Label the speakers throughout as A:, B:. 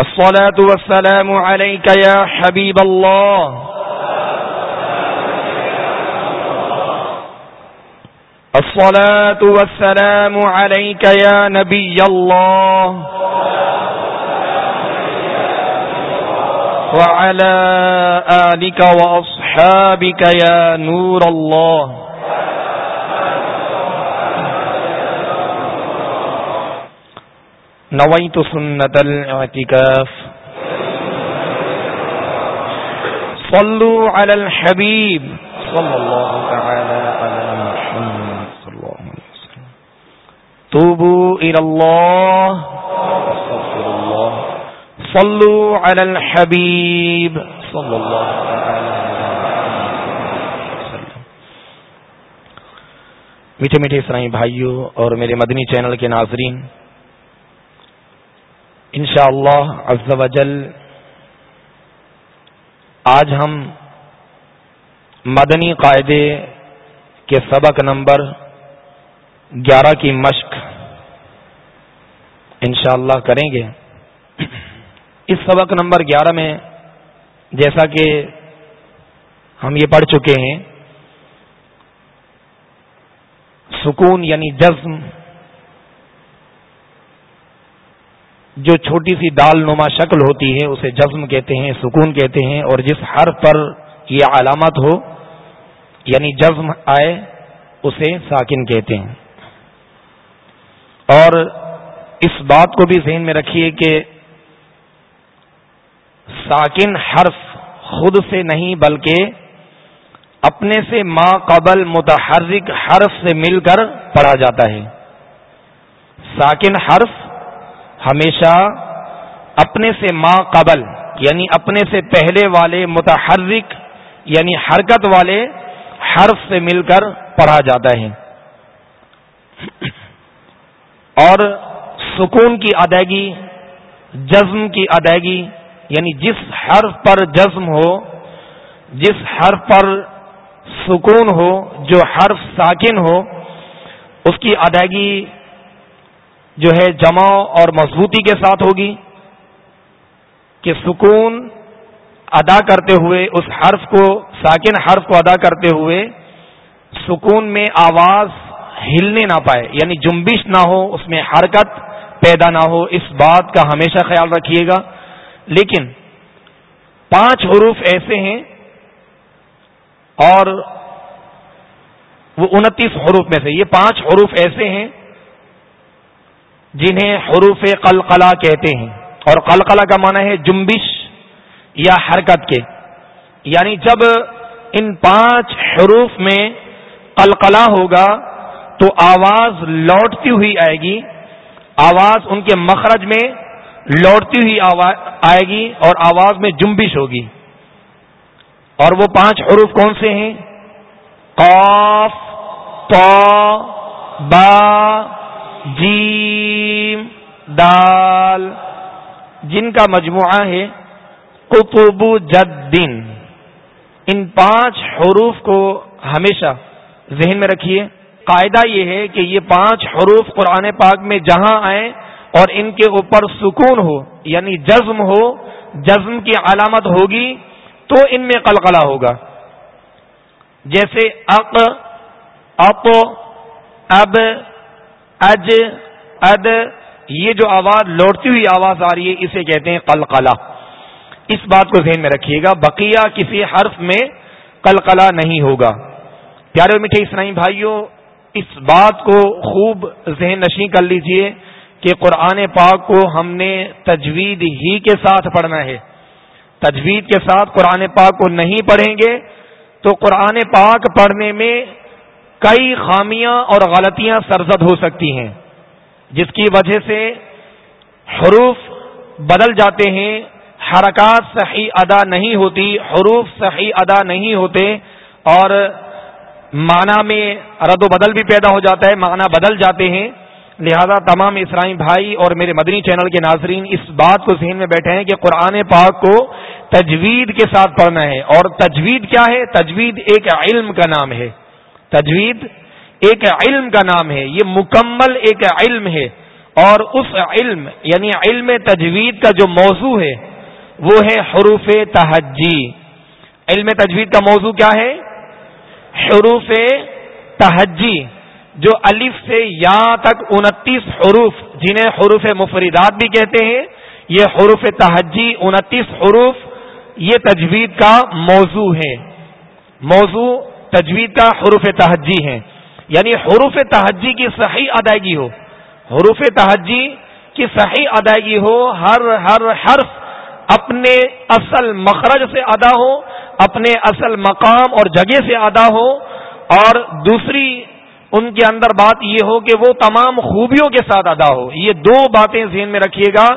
A: الصلاة والسلام عليك يا حبيب الله. الصلاة والسلام عليك يا نبي الله. وعلى آلك وأصحابك يا نور الله. نويت سنة الاعتكاف صلوا على الحبيب صلى الله تعالى على محمد صلى الله عليه وسلم. توبوا إلى الله استغفر الله صلوا على الحبيب صلى الله تعالى میٹھے میٹھے اسرائی بھائیوں اور میرے مدنی چینل کے ناظرین انشاءاللہ اللہ وجل آج ہم مدنی قاعدے کے سبق نمبر گیارہ کی مشق انشاءاللہ اللہ کریں گے۔ اس سبق نمبر گیارہ میں جیسا کہ ہم یہ پڑھ چکے ہیں، سکون یعنی جزم جو چھوٹی سی دال نما شکل ہوتی ہے، اسے جزم کہتے ہیں، سکون کہتے ہیں، اور جس حرف پر یہ علامت ہو یعنی جزم آئے، اسے ساکن کہتے ہیں۔ اور اس بات کو بھی ذہن میں رکھیے کہ ساکن حرف خود سے نہیں، بلکہ اپنے سے ما قبل متحرک حرف سے مل کر پڑھا جاتا ہے۔ ساکن حرف ہمیشہ اپنے سے ما قبل یعنی اپنے سے پہلے والے متحرک یعنی حرکت والے حرف سے مل کر پڑھا جاتا ہے۔ اور سکون کی ادائیگی، جزم کی ادائیگی یعنی جس حرف پر جزم ہو، جس حرف پر سکون ہو، جو حرف ساکن ہو، اس کی ادائیگی جو ہے جمع اور مضبوطی کے ساتھ ہوگی، کہ سکون ادا کرتے ہوئے، اس حرف کو، ساکن حرف کو ادا کرتے ہوئے سکون میں آواز ہلنے نہ پائے یعنی جنبش نہ ہو، اس میں حرکت پیدا نہ ہو، اس بات کا ہمیشہ خیال رکھیے گا۔ لیکن پانچ حروف ایسے ہیں اور وہ انتیس حروف میں سے، یہ پانچ حروف ایسے ہیں جنہیں حروف قلقلہ کہتے ہیں۔ اور قلقلہ کا معنی ہے جنبش یا حرکت کے۔ یعنی جب ان پانچ حروف میں قلقلہ ہوگا تو آواز لوٹتی ہوئی آئے گی۔ آواز ان کے مخرج میں لوٹتی ہوئی آئے گی اور آواز میں جنبش ہوگی۔ اور وہ پانچ حروف کون سے ہیں؟ قاف تو با جیم، دال، جن کا مجموعہ ہے، قطب جدین۔ ان پانچ حروف کو ہمیشہ ذہن میں رکھیے۔ قاعدہ یہ ہے کہ یہ پانچ حروف قرآن پاک میں جہاں آئیں اور ان کے اوپر سکون ہو یعنی جزم ہو، جزم کی علامت ہوگی تو ان میں قلقلہ ہوگا۔ جیسے اق، اپ، اب اج، اد، یہ جو آواز لوٹتی ہوئی آواز آ رہی ہے، اسے کہتے ہیں قلقلہ۔ اس بات کو ذہن میں رکھیے گا، بقیہ کسی حرف میں قلقلہ نہیں ہوگا۔ پیارے میٹھے اسلائی بھائیوں اس بات کو خوب ذہن نشیں کر لیجیے کہ قرآن پاک کو ہم نے تجوید ہی کے ساتھ پڑھنا ہے۔ تجوید کے ساتھ قرآن پاک کو نہیں پڑھیں گے تو قرآن پاک پڑھنے میں کئی خامیاں اور غلطیاں سرزد ہو سکتی ہیں، جس کی وجہ سے حروف بدل جاتے ہیں، حرکات صحیح ادا نہیں ہوتی، حروف صحیح ادا نہیں ہوتے اور معنی میں رد و بدل بھی پیدا ہو جاتا ہے، معنی بدل جاتے ہیں۔ لہذا تمام اسرائی بھائی اور میرے مدنی چینل کے ناظرین اس بات کو ذہن میں بیٹھے ہیں کہ قرآن پاک کو تجوید کے ساتھ پڑھنا ہے۔ اور تجوید کیا ہے؟ تجوید ایک علم کا نام ہے۔ تجوید ایک علم کا نام ہے، یہ مکمل ایک علم ہے۔ اور اس علم یعنی علم تجوید کا جو موضوع ہے، وہ ہے حروف تحجی علم تجوید کا موضوع کیا ہے؟ حروف تحجی جو الف سے یا تک انتیس حروف، جنہیں حروف مفردات بھی کہتے ہیں، یہ حروف تحجی انتیس حروف، یہ تجوید کا موضوع ہے۔ موضوع تجوید کا حروف تحجی ہے یعنی حروف تحجی کی صحیح ادائیگی ہو۔ حروف تحجی کی صحیح ادائیگی ہو، ہر ہر حرف اپنے اصل مخرج سے ادا ہو، اپنے اصل مقام اور جگہ سے ادا ہو۔ اور دوسری ان کے اندر بات یہ ہو کہ وہ تمام خوبیوں کے ساتھ ادا ہو۔ یہ دو باتیں ذہن میں رکھیے گا۔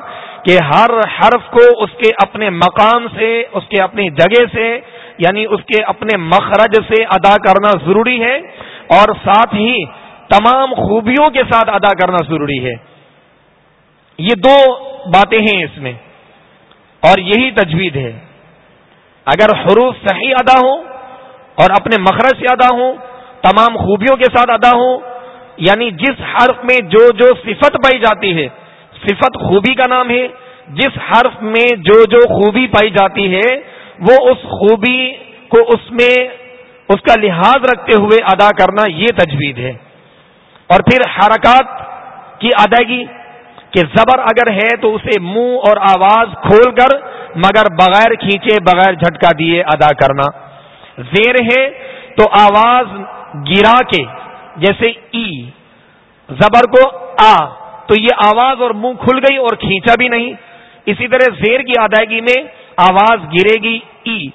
A: کہ ہر حرف کو اس کے اپنے مقام سے، اس کے اپنی جگہ سے یعنی اس کے اپنے مخرج سے ادا کرنا ضروری ہے اور ساتھ ہی تمام خوبیوں کے ساتھ ادا کرنا ضروری ہے۔ یہ دو باتیں ہیں اس میں اور یہی تجوید ہے۔ اگر حروف صحیح ادا ہو اور اپنے مخرج سے ادا ہوں، تمام خوبیوں کے ساتھ ادا ہوں یعنی جس حرف میں جو جو صفت پائی جاتی ہے صفت خوبی کا نام ہے، جس حرف میں جو جو خوبی پائی جاتی ہے، وہ اس خوبی کو اس میں اس کا لحاظ رکھتے ہوئے ادا کرنا یہ تجوید ہے۔ اور پھر حرکات کی ادائیگی کہ زبر اگر ہے تو اسے منہ اور آواز کھول کر، مگر بغیر کھینچے، بغیر جھٹکا دیے ادا کرنا۔ زیر ہے تو آواز گرا کے، جیسے ای، زبر کو آ تو یہ آواز اور منہ کھل گئی اور کھینچا بھی نہیں۔ اسی طرح زیر کی ادائیگی میں آواز گرے گی ای۔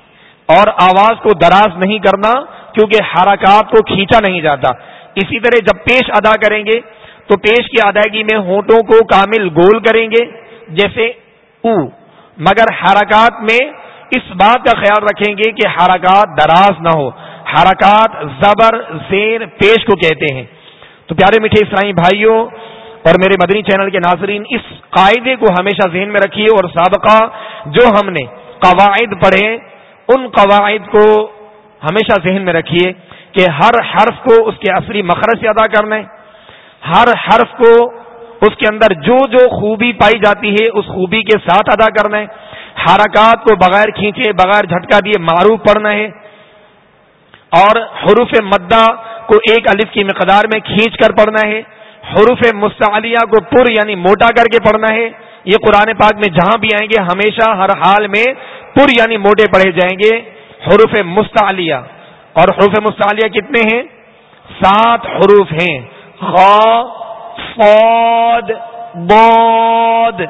A: اور آواز کو دراز نہیں کرنا کیونکہ حرکات کو کھینچا نہیں جاتا۔ اسی طرح جب پیش ادا کریں گے تو پیش کی ادائیگی میں ہونٹوں کو کامل گول کریں گے، جیسے او۔ مگر حرکات میں اس بات کا خیال رکھیں گے کہ حرکات دراز نہ ہو۔ حرکات زبر زیر پیش کو کہتے ہیں۔ تو پیارے میٹھے اسرائی بھائیوں اور میرے مدنی چینل کے ناظرین، اس قاعدے کو ہمیشہ ذہن میں رکھیے اور سابقہ جو ہم نے قواعد پڑھے، ان قواعد کو ہمیشہ ذہن میں رکھیے کہ ہر حرف کو اس کے اصلی مخرج سے ادا کرنا ہے۔ ہر حرف کو اس کے اندر جو جو خوبی پائی جاتی ہے، اس خوبی کے ساتھ ادا کرنا ہے۔ حرکات کو بغیر کھینچے، بغیر جھٹکا دیے معروف پڑھنا ہے۔ اور حروف مدہ کو ایک الف کی مقدار میں کھینچ کر پڑھنا ہے۔ حروف مستعلیہ کو پر یعنی موٹا کر کے پڑھنا ہے۔ یہ قرآن پاک میں جہاں بھی آئیں گے، ہمیشہ ہر حال میں پر یعنی موٹے پڑھے جائیں گے۔ حروف مستعلیہ۔ اور حروف مستعلیہ کتنے ہیں؟ سات حروف ہیں۔ فود بود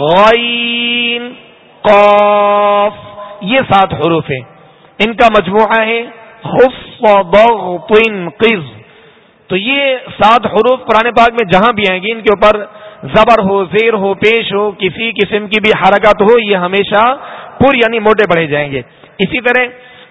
A: غین، قاف۔ یہ سات حروف ہیں۔ ان کا مجموعہ ہے قز۔ تو یہ سات حروف پرانے پاک میں جہاں بھی آئیں گے ان کے اوپر زبر ہو، زیر ہو، پیش ہو، کسی قسم کی بھی حرکت ہو، یہ ہمیشہ پور یعنی موٹے پڑے جائیں گے۔ اسی طرح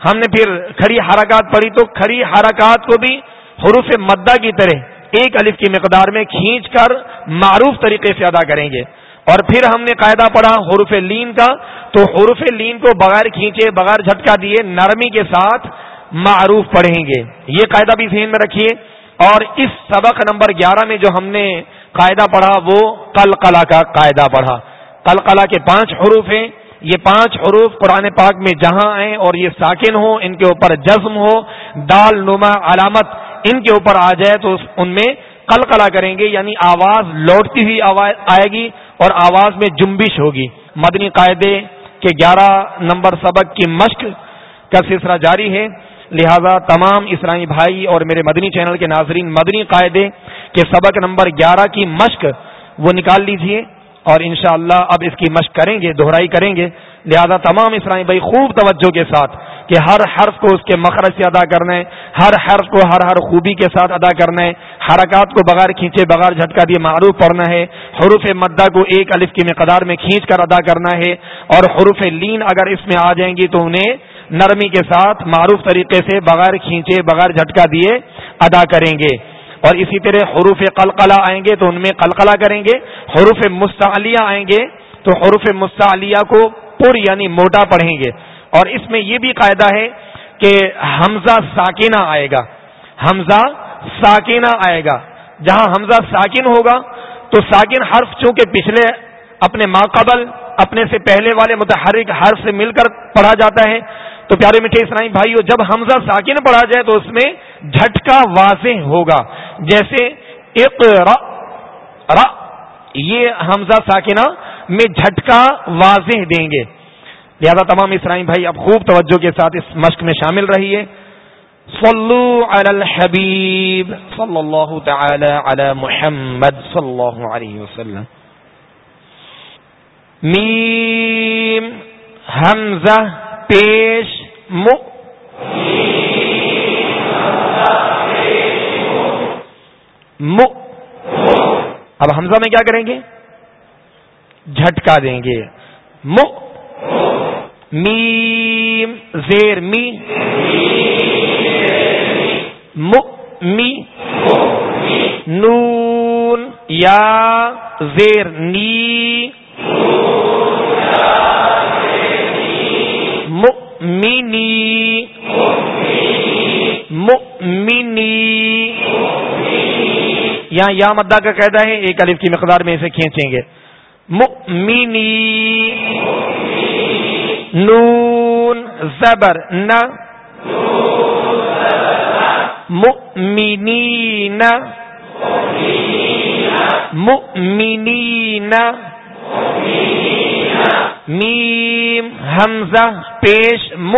A: ہم نے پھر کھڑی حرکات پڑھی، تو کھڑی حرکات کو بھی حروف مدہ کی طرح ایک الف کی مقدار میں کھینچ کر معروف طریقے سے ادا کریں گے۔ اور پھر ہم نے قاعدہ پڑھا حروف لین کا، تو حروف لین کو بغیر کھینچے، بغیر جھٹکا دیے، نرمی کے ساتھ معروف پڑھیں گے۔ یہ قاعدہ بھی ذہن میں رکھیے۔ اور اس سبق نمبر گیارہ میں جو ہم نے قاعدہ پڑھا، وہ کل کلا کا قاعدہ پڑھا۔ کل کلا کے پانچ حروف ہیں۔ یہ پانچ حروف قرآن پاک میں جہاں آئیں اور یہ ساکن ہو ان کے اوپر جزم ہو، دال، نما، علامت، ان کے اوپر آ جائے تو ان میں کل کلا کریں گے یعنی آواز لوٹتی ہوئی آواز آئے گی اور آواز میں جنبش ہوگی۔ مدنی قاعدے کے گیارہ نمبر سبق کی مشق کا سلسلہ جاری ہے۔ لہذا تمام اسرائی بھائی اور میرے مدنی چینل کے ناظرین، مدنی قاعدے کے سبق نمبر گیارہ کی مشق وہ نکال لیجیے اور انشاءاللہ اب اس کی مشق کریں گے، دہرائی کریں گے۔ لہذا تمام اسرائی بھائی خوب توجہ کے ساتھ کہ ہر حرف کو اس کے مخرج سے ادا کرنا ہے، ہر حرف کو ہر ہر خوبی کے ساتھ ادا کرنا ہے۔ حرکات کو بغیر کھینچے، بغیر جھٹکا دیے معروف پڑھنا ہے۔ حروف مدہ کو ایک الف کی مقدار میں کھینچ کر ادا کرنا ہے۔ اور حروف لین اگر اس میں آ جائیں گی تو انہیں نرمی کے ساتھ معروف طریقے سے بغیر کھینچے، بغیر جھٹکا دیے ادا کریں گے۔ اور اسی طرح حروف قلقلہ آئیں گے تو ان میں قلقلہ کریں گے، حروف مستعلیہ آئیں گے تو حروف مستعلیہ کو پر یعنی موٹا پڑھیں گے۔ اور اس میں یہ بھی قاعدہ ہے کہ حمزہ ساکینہ آئے گا۔ حمزہ ساکینہ آئے گا۔ جہاں حمزہ ساکن ہوگا تو ساکن حرف چونکہ پچھلے اپنے ماقبل، اپنے سے پہلے والے متحرک حرف سے مل کر پڑھا جاتا ہے تو پیارے میٹھے اسلامی بھائیو، جب حمزہ ساکن پڑھا جائے تو اس میں جھٹکا واضح ہوگا۔ جیسے یہ حمزہ ساکنہ میں جھٹکا واضح دیں گے۔ لہذا تمام اسلامی بھائی، اب خوب توجہ کے ساتھ اس مشق میں شامل رہیے۔ صلو علی الحبیب صلی اللہ تعالی علی محمد صلی اللہ علیہ وسلم۔ میم، حمزہ پیش م اب حمزہ میں کیا کریں گے؟ جھٹکا دیں گے۔ م میم، زیر می می۔ نون یا زیر نی۔ مؤمنی مؤمنی یہاں یا مدہ کا قیدا ہے، ایک الف کی مقدار میں اسے کھینچیں گے۔ مؤمنی نون زبر، نہ۔ مؤمنین مؤمنین۔ میم حمزہ پیش م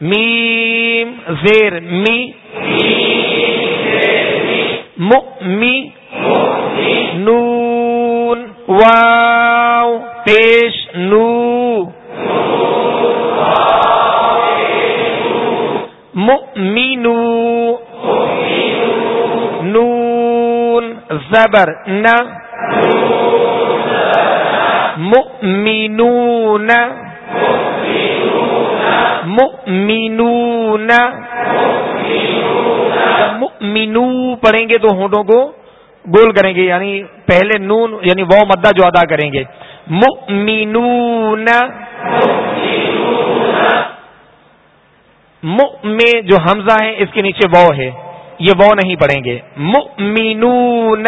A: میم زیر می می نون واو پیش نو مؤمنو نون زبر نہ مؤمنون. مؤمنون. مؤمنو پڑھیں گے تو ہونٹوں کو گول کریں گے یعنی پہلے نون یعنی وہ مدہ جو ادا کریں گے۔ مؤمنون. م میں جو حمزہ ہے اس کے نیچے وہ ہے، یہ وہ نہیں پڑھیں گے۔ مؤمنون.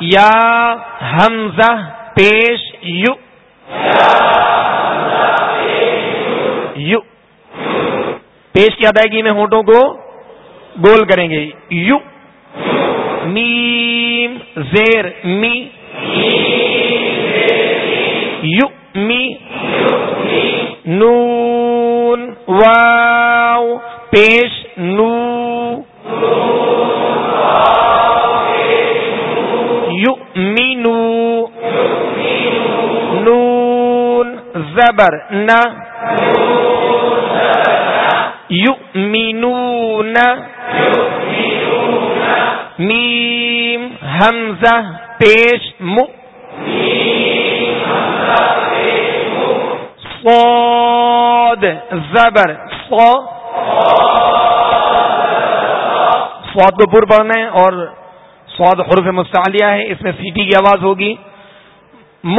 A: یا حمزہ پیش یو یو پیش کی ادائیگی میں ہونٹوں کو گول کریں گے یو میم زیر می یو می نون واو پیش نو زبر نہ یؤمنون میم حمزہ پیش م صاد زبر ص سواد کو پر پڑھنا ہے اور سواد حرف مستعلیہ ہے اس میں سیٹی کی آواز ہوگی۔ م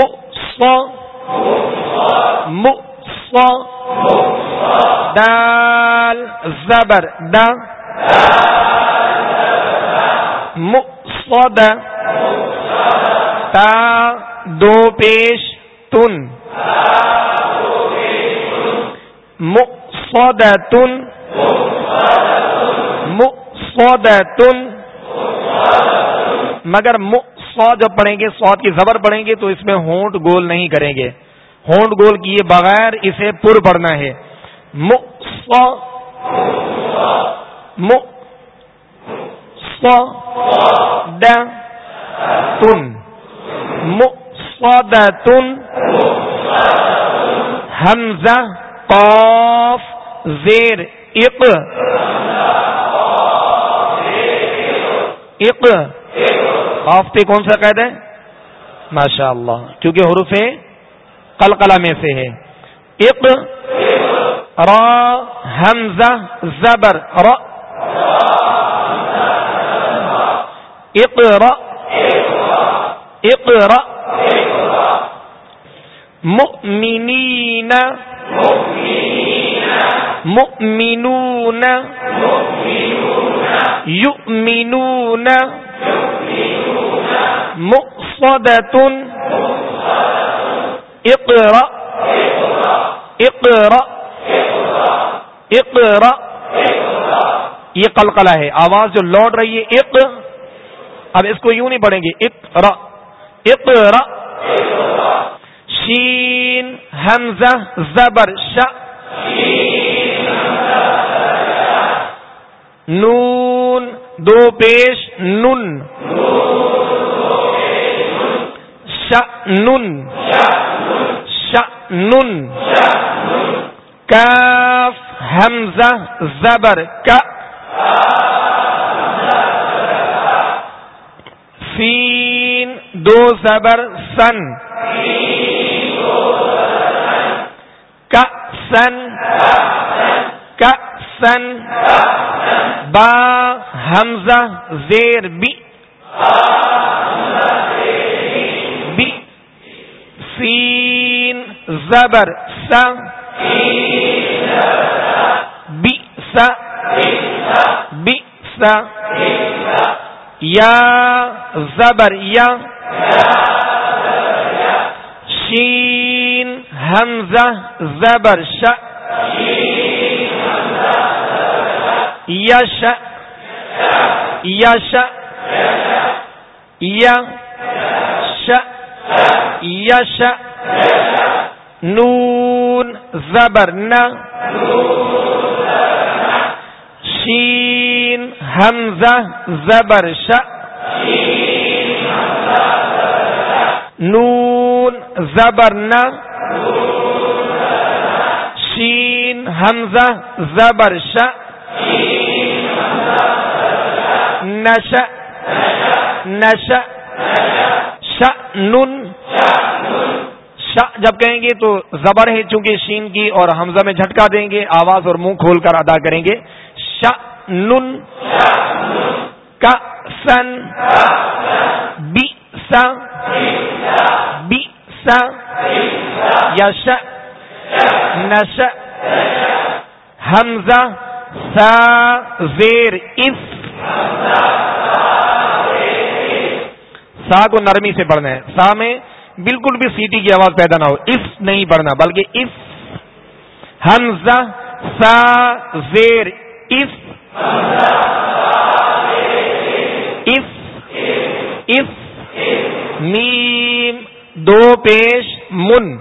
A: دال، زبر، دا. مصد تا، دو پیش، تن. مصد تن مصد تن مگر سو جب پڑھیں گے، سواد کی زبر پڑھیں گے، تو اس میں ہونٹ گول نہیں کریں گے. ہونٹ گول کیے بغیر اسے پر پڑنا ہے۔ م تن حمزہ۔ قاف۔ زیر اق۔ اق۔ قاف پہ کون سا قید ہے؟ ماشاء اللہ کیونکہ حروف قلقلہ میں سے ہے۔ اق، را، حمزہ، زبر، را۔ اقرا اقرا۔ مؤمنین، مؤمنون يؤمنون مقصدة اقرأ. اقرأ. اقرأ. یہ قلقلہ ہے. آواز جو لوٹ رہی ہے ایک اب اس کو یوں نہیں پڑھیں گے. اقرا اقرا شین، حمزہ، زبر ش نون، دو پیش نن ش نن ش نن کاف، حمزہ، زبر، کا. سین، دو زبر، سن. کا سن. کا، سن. با، حمزہ، زیر بی بی. زبر س بی س بی س یا زبر یا. شین حمزہ زبر ش یش یش یش یش نون زبر ن شین حمزہ زبر ش نون زبر ن شین حمزہ زبر ش نش نش ش نن ش جب کہیں گے تو زبر ہے چونکہ شین کی اور حمزہ میں جھٹکا دیں گے، آواز اور منہ کھول کر ادا کریں گے۔ ش نن کا سن بی سا بی سا یش نش حمزہ سا زیر اس۔ سا کو نرمی سے پڑھنا ہے۔ سا میں بالکل بھی سیٹی کی آواز پیدا نہ ہو۔ اس نہیں پڑھنا، بلکہ اس۔ حمزہ، سا، زیر، اس۔ اس۔ نیم دو پیش، من۔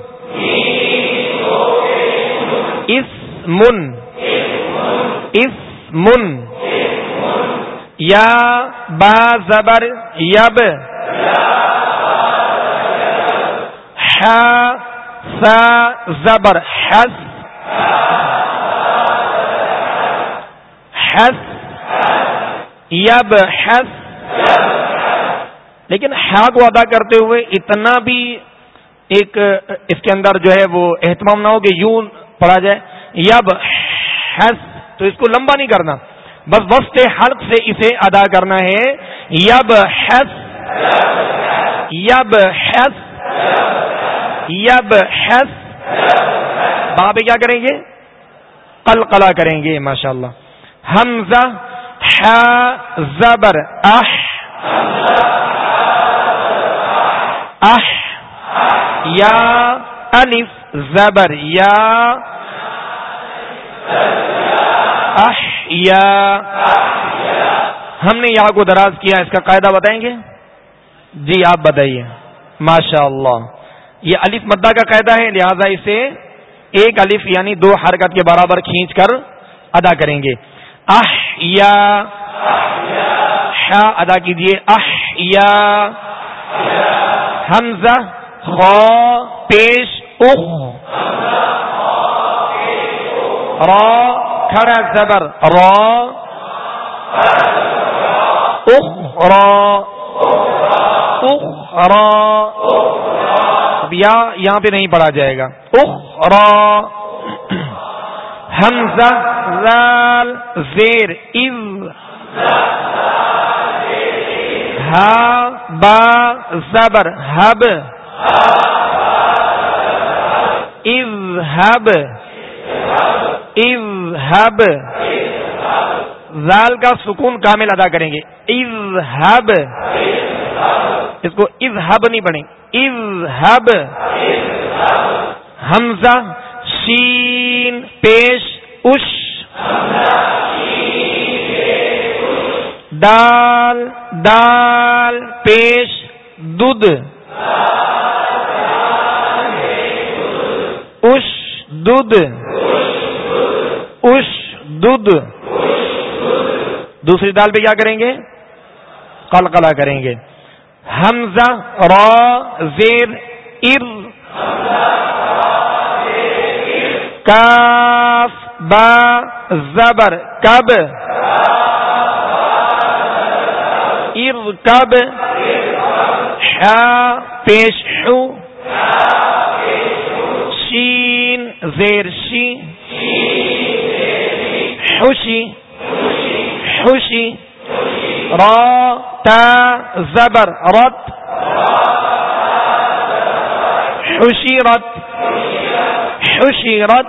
A: اس من۔ اس، من۔ یا، با، زبر، یب۔ زبر. حس. حس. یب. حس. لیکن ہا کو ادا کرتے ہوئے اتنا بھی ایک اس کے اندر جو ہے وہ اہتمام نہ ہو کہ یوں پڑھا جائے. یب. حس. تو اس کو لمبا نہیں کرنا. بس وسط حلق سے اسے ادا کرنا ہے. یب. حس. یب. حس. یب حس وہاں پہ کیا کریں گے؟ قل قلا کریں گے ماشاء اللہ حمزہ زبر اح. اح. یا الف زبر، یا اح، یا. ہم نے یہاں کو دراز کیا، اس کا قاعدہ بتائیں گے؟ جی آپ بتائیے. ماشاء اللہ یہ الف مدہ کا قاعدہ ہے، لہذا اسے ایک الف یعنی دو حرکت کے برابر کھینچ کر ادا کریں گے۔ اح یا ادا کیجیے اح یا حمزہ پیش۔ اخ۔ را۔ کھڑا۔ زبر۔ را۔ اخ۔ را۔ اخ۔ را۔ اب یا یہاں پہ نہیں پڑھا جائے گا۔ اخ را حمزہ۔ زال۔ زیر۔ از ہا۔ با۔ زبر۔ ہب از ہب از ہب زال کا سکون کامل ادا کریں گے۔ از ہب اس کو از ہب نہیں پڑھیں از ہب حمزہ، شین، پیش اش دال دال، پیش دودھ اش دودھ اش دودھ دوسری دال پہ کیا کریں گے؟ قلقلہ کریں گے۔ حمزہ، را زیر ار۔ کاف، با، زبر، کب۔ ار، کب۔ پیش، شو۔ شین، زیر، شی۔ خوشی خوشی را، تا، زبر، رت. خوشی رت حشرت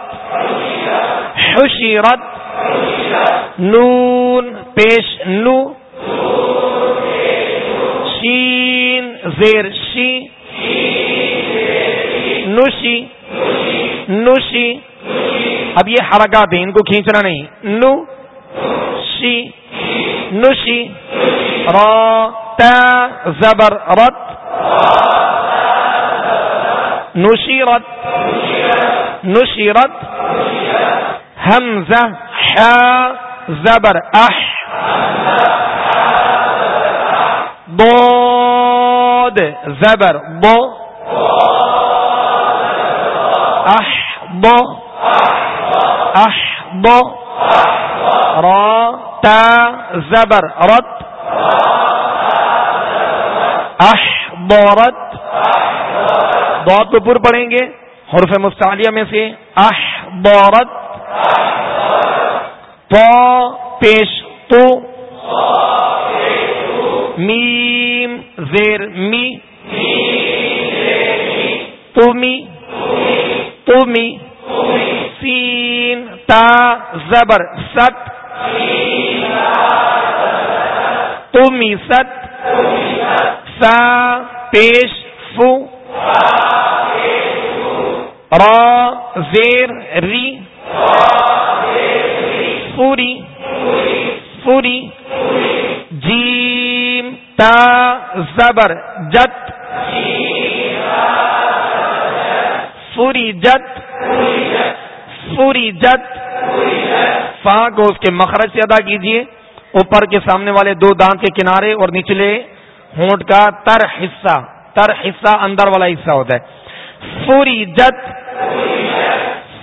A: حشرت نون، پیش نو. شین، زیر شی. نوشی. نوشی. اب یہ حرکات ہیں، ان کو کھینچنا نہیں. نو. شی. نوشی را زبر، رت. نشیرت. نشیرت. حمزہ حا زبر، اح. بود زبر بو اح بو اح بو را. تا زبر رت اح بورت بہت کو پر پڑھیں گے حرف مستعلیہ میں سے اح بورت پیش تو میم زیر می تمی تمی سین تا زبر ست تمی ست سا، پیش، فو، را، زیر، ری پوری پوری جیم، تا، زبر، جت پوری جت پوری جت، فا کو اس کے مخرج سے ادا کیجیے اوپر کے سامنے والے دو دانت کے کنارے اور نچلے ہونٹ کا تر حصہ تر حصہ اندر والا حصہ ہوتا ہے۔ فوری جت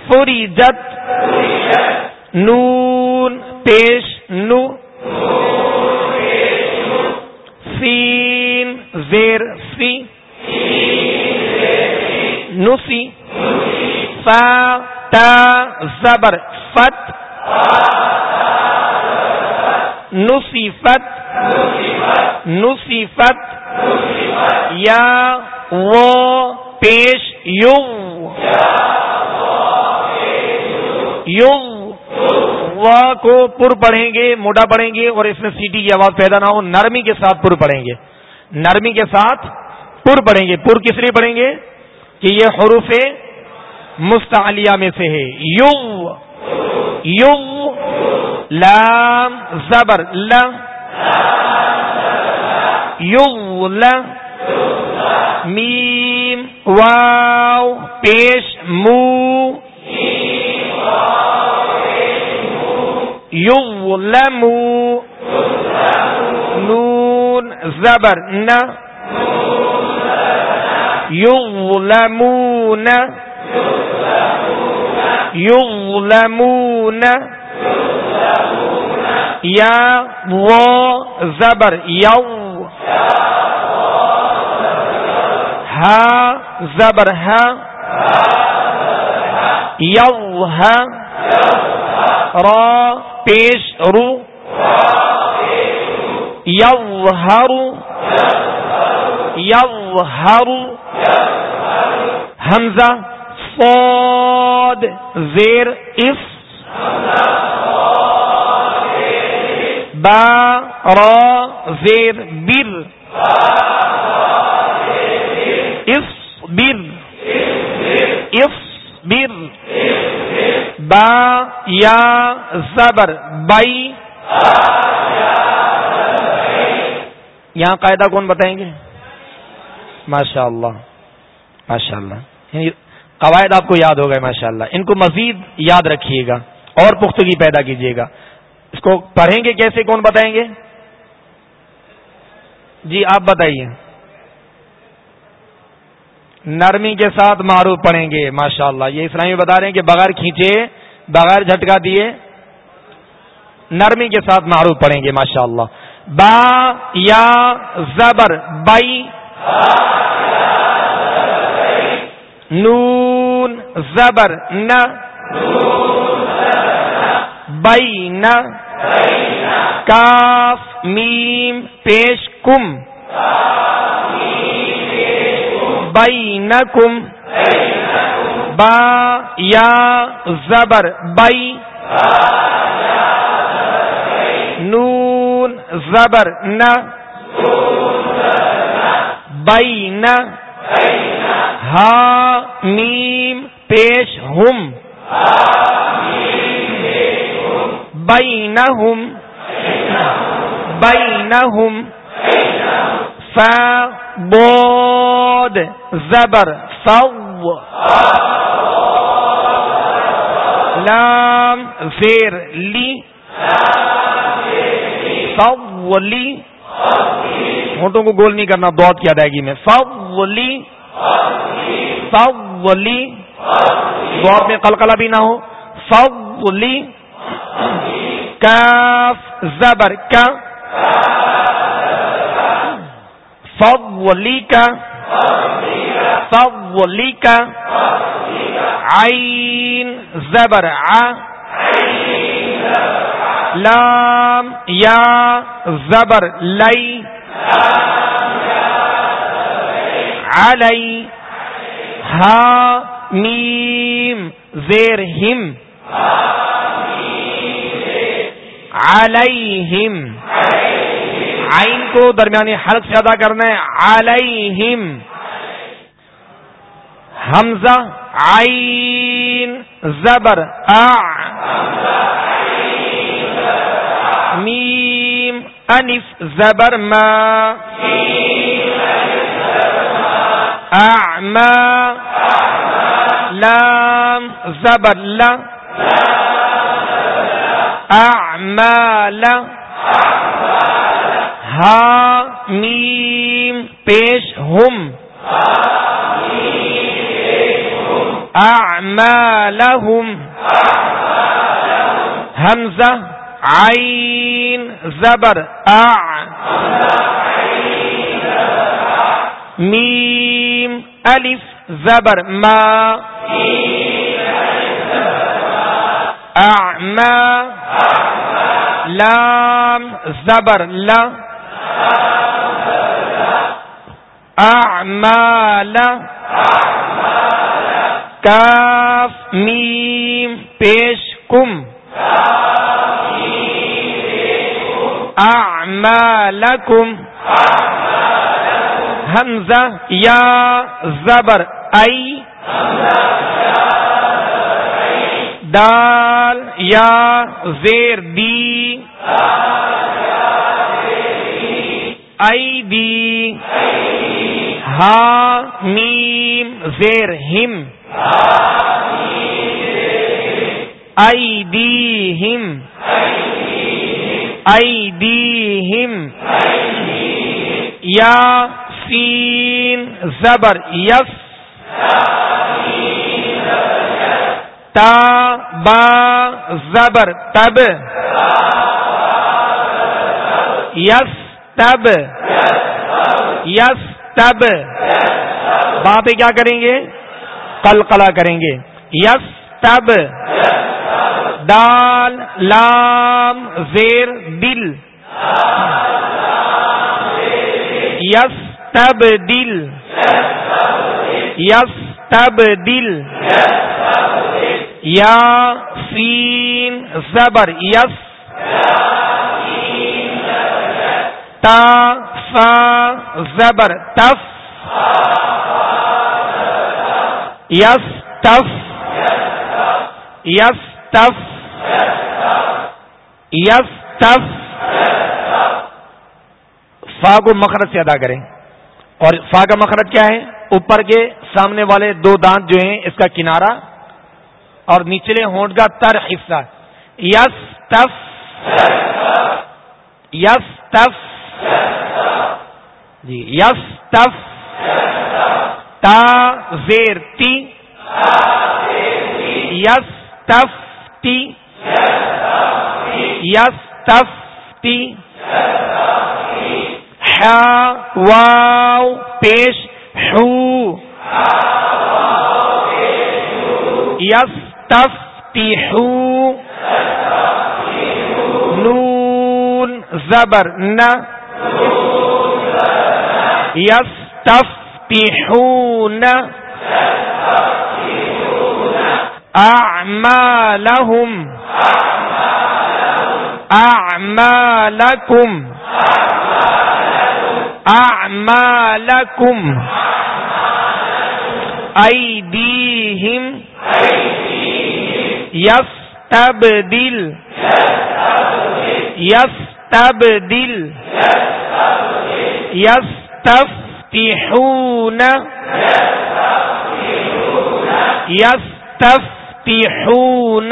A: فوری جت نون، پیش، نو، سین، زیر، سی نوسی فا تا، زبر، فت نوسی فت نوسی فت یا وہ پیش یو. یو. کو پر پڑھیں گے، موڈا پڑھیں گے اور اس میں سیٹی کی آواز پیدا نہ ہو، نرمی کے ساتھ پر پڑھیں گے۔ نرمی کے ساتھ پر پڑھیں گے۔ پر کس لیے پڑھیں گے؟ کہ یہ حروف مستعلیہ میں سے ہے۔ یو. یو. لام زبر ل یو ل میم، واو، پیش، مو. یو لمو نون، زبر، ن. یظلمون یظلمون یا و زبر، یو. ها زبر ها یو ها را، پیش، رو. یظهر یظهر حمزہ صاد زیر، اس. با را زیر بر اس بر اس بر با یا زبر. بائی یہاں قاعدہ کون بتائیں گے؟ ماشاء اللہ ماشاء اللہ یعنی قواعد آپ کو یاد ہو گئے ماشاء اللہ ان کو مزید یاد رکھیے گا اور پختگی پیدا کیجیے گا. اس کو پڑھیں گے کیسے؟ کون بتائیں گے؟ جی آپ بتائیے۔ نرمی کے ساتھ معروف پڑھیں گے ماشاء اللہ یہ اسلامی بتا رہے ہیں کہ بغیر کھینچے، بغیر جھٹکا دیے، نرمی کے ساتھ معروف پڑھیں گے ماشاء اللہ با یا زبر، بائی۔ نون، زبر نہ بئی نہ کاف میم پیش کم بئی کم با یا زبر بئی نون زبر نہ بئی نہ ہا میم پیش ہم بینہم بینہم فا بود زبر فو لام زیر لی فولی ہونٹوں کو گول نہیں کرنا بہت کی ادائیگی میں فولی فولی بہت میں قلقلہ بھی نہ ہو فولی کاف زبر کا فولی کا فولی کا عین زبر، ع. لام یا زبر لئی علی ہا میم زیر ہم علیہم آئین کو درمیانی حلق سے ادا کرنا ہے۔ علیہم حمزہ آئین زبر میم انف زبر، ما اعما لام، زبر، لا اعمال ہا میم پیش ہم. اعمالہم حمزہ عین زبر. اع میم الف زبر. ما. اعما لام زبر لا اعمال کاف میم پیش کم اعمالکم حمزہ یا زبر ای دال یا زیر دی۔ ای دی۔ ہا، میم، زیر ہم۔ ای دی ہم۔ ای دی ہم۔ یا فی زبر، یس۔ تا با زبر، تب. یس تب. یس، تب. با پہ کیا کریں گے؟ کل کلا کریں گے۔ یس، تب. دال، لام، زیر، دل. یس، تب، دل. یس، تب، دل. یا سین زبر، یس، تا فا زبر تف یس تف یس تف یس تف فا کو مخرج سے ادا کریں۔ اور فا کا مخرج کیا ہے؟ اوپر کے سامنے والے دو دانت جو ہیں، اس کا کنارا اور نچلے ہونٹ کا تر حصہ۔ یس تف یس تف جی یس تف تا زیر تی۔ یس تف تی۔ یس تف تی۔ واو پیش، ہو۔ یس تف نون زبر نہ یس تف اعمالهم اعمالكم اعمالكم ايديهم يستبدل. يستبدل. يستفتحون. يستفتحون.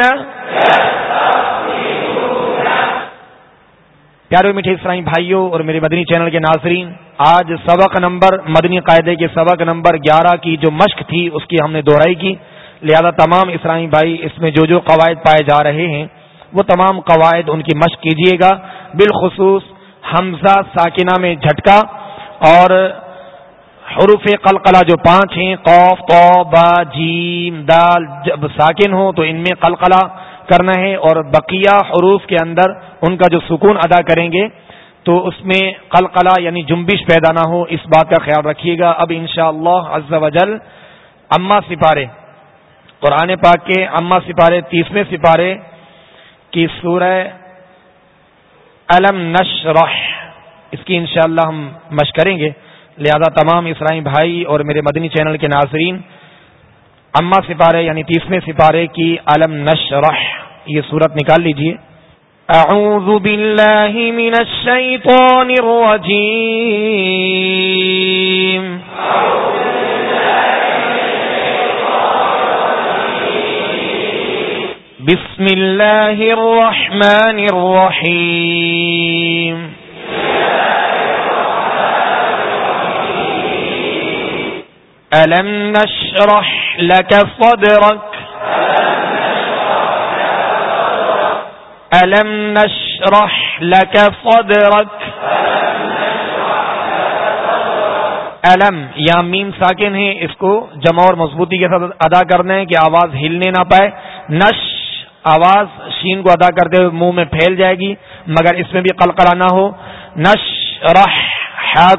A: پیارے میٹھے اسرائی بھائیوں اور میرے مدنی چینل کے ناظرین، آج سبق نمبر، مدنی قاعدے کے سبق نمبر گیارہ کی جو مشق تھی، اس کی ہم نے دہرائی کی۔ لہذا تمام اسرائی بھائی اس میں جو جو قواعد پائے جا رہے ہیں، وہ تمام قواعد ان کی مشق کیجیے گا۔ بالخصوص حمزہ ساکنہ میں جھٹکا اور حروف قلقلہ جو پانچ ہیں قوف تو با، جیم، دال، جب ساکن ہو تو ان میں قلقلہ کرنا ہے اور بقیہ حروف کے اندر ان کا جو سکون ادا کریں گے، تو اس میں قلقلہ یعنی جنبش پیدا نہ ہو، اس بات کا خیال رکھیے گا۔ اب انشاءاللہ شاء اللہ وجل اما سپارے۔ قرآن پاک کے اما سپارے، تیسویں سپارے کی سورہ علم نشرح۔ اس کی انشاءاللہ ہم مشق کریں گے۔ لہذا تمام اسرائی بھائی اور میرے مدنی چینل کے ناظرین اما سپارے یعنی تیسویں سپارے کی علم نشرح، یہ صورت نکال لیجیے۔ اعوذ باللہ من الشیطان الرجیم۔ بسم اللہ الرحمن الرحیم ألم نشرح لك صدرك ألم نشرح لك صدرك علم یا میم ساکن ہے اس کو جمع اور مضبوطی کے ساتھ ادا کرنا ہے کہ آواز ہلنے نہ پائے۔ نش آواز شین کو ادا کرتے ہوئے منہ میں پھیل جائے گی، مگر اس میں بھی قلقلہ نہ ہو۔ نش رح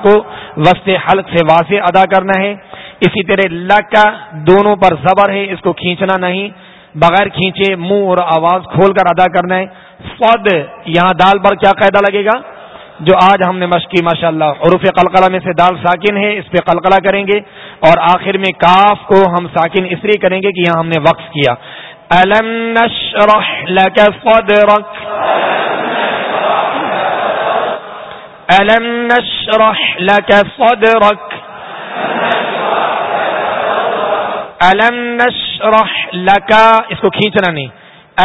A: کو وسط حلق سے واضح ادا کرنا ہے۔ اسی طرح لکا دونوں پر زبر ہے، اس کو کھینچنا نہیں۔ بغیر کھینچے منہ اور آواز کھول کر ادا کرنا ہے۔ فد، یہاں دال پر کیا قاعدہ لگے گا؟ جو آج ہم نے مشق کی ماشاء اللہ عروف قلقلہ میں سے دال ساکن ہے، اس پہ قلقلہ کریں گے۔ اور آخر میں کاف کو ہم ساکن اس لیے کریں گے کہ یہاں ہم نے وقف کیا۔ الم نشرح لك صدرك الم نشرح لك صدرك الم نشرح لکا اس کو کھینچنا نہیں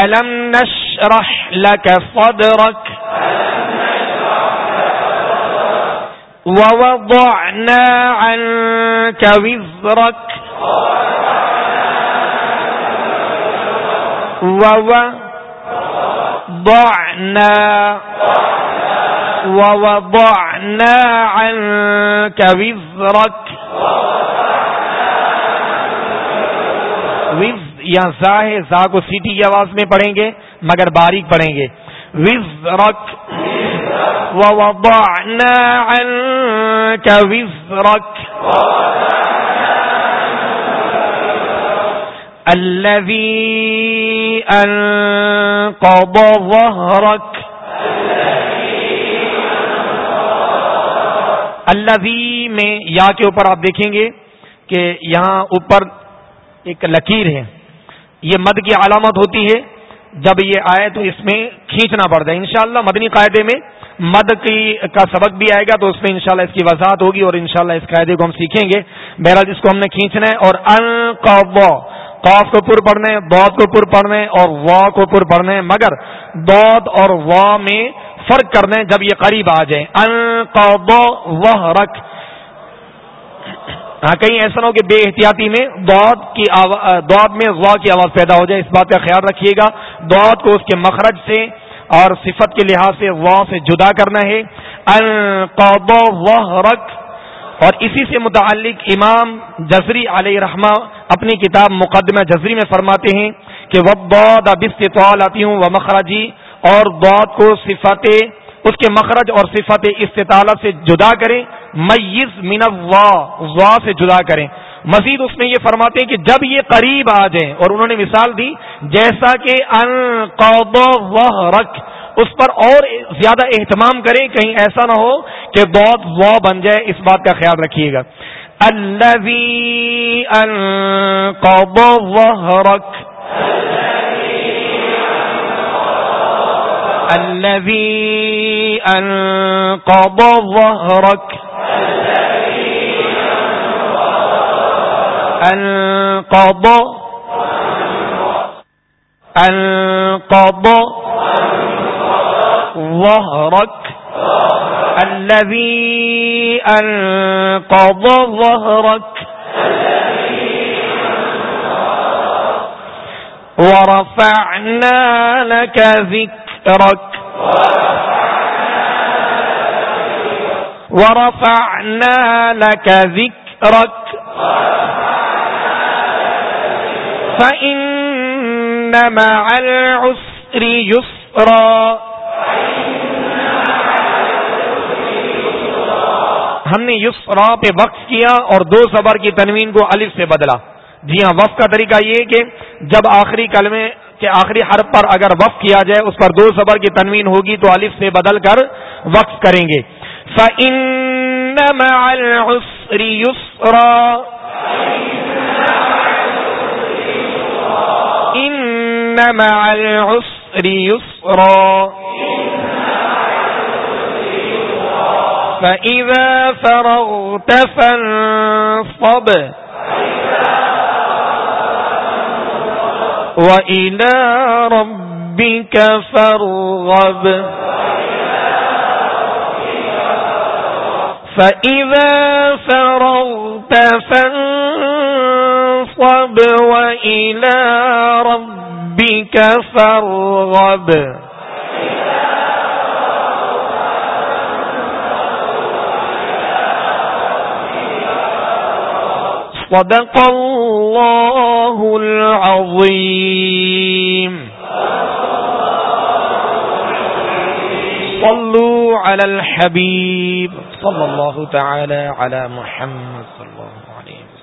A: الم نشرح لک صدرک ووضعنا عنك وزرك ووضعنا ووضعنا عنك وزرك. وز یا زا ہے زا کو سیٹی کی آواز میں پڑھیں گے، مگر باریک پڑھیں گے. وزرک ووضعنا عنك وزرك. الذي أنقض ظهرك. الذي میں یا کے اوپر آپ دیکھیں گے کہ یہاں اوپر ایک لکیر ہے۔ یہ مد کی علامت ہوتی ہے۔ جب یہ آئے تو اس میں کھینچنا پڑتا ہے۔ انشاءاللہ مدنی قاعدے میں مد کی کا سبق بھی آئے گا تو اس میں انشاءاللہ اس کی وضاحت ہوگی اور انشاءاللہ اس قاعدے کو ہم سیکھیں گے۔ بہرحال اس کو ہم نے کھینچنا ہے اور قاف کو پر پڑھنے دود کو پر پڑھنے اور وا کو پر پڑھنے، مگر دود اور وا میں فرق کرنے جب یہ قریب آ جائیں۔ ان وہ رکھ ہاں کہیں ایسا نہ ہو کہ بے احتیاطی میں دعد کی دعد میں غوا کی آواز پیدا ہو جائے، اس بات کا خیال رکھیے گا۔ دعد کو اس کے مخرج سے اور صفت کے لحاظ سے وا سے جدا کرنا ہے۔ رق اور اسی سے متعلق امام جزری علیہ رحمہ اپنی کتاب مقدمہ جزری میں فرماتے ہیں کہ وہ دعد ابست آتی ہوں وہ مخرجی اور دعد کو صفت اس کے مخرج اور صفت استطالت سے جدا کریں میز من وا سے جدا کریں۔ مزید اس میں یہ فرماتے ہیں کہ جب یہ قریب آ جائیں، اور انہوں نے مثال دی، جیسا کہ ان رکھ اس پر اور زیادہ اہتمام کریں، کہیں ایسا نہ ہو کہ بہت وا بن جائے، اس بات کا خیال رکھیے گا۔ اللہ رکھ الذي أنقض ظهرك. الذي أنقض ظهرك. ورفعنا لك ذكرك. ورفعنا لك ذكرك. فإن مع العسر يسرا. ہم نے یسرا پہ وقف کیا اور دو صبر کی تنوین کو الف سے بدلا۔ جی ہاں وقف کا طریقہ یہ کہ جب آخری کلمے کہ آخری حرف پر اگر وقف کیا جائے، اس پر دو زبر کی تنوین ہوگی تو الف سے بدل کر وقف کریں گے۔ فَإِذَا فَرَغْتَ فَانصَبْ. وإلى ربك فارغب. فإذا فرغت فانصب وإلى ربك فارغب. صدق الله العظيم صلوا على الحبيب صلى الله تعالى على محمد صلى الله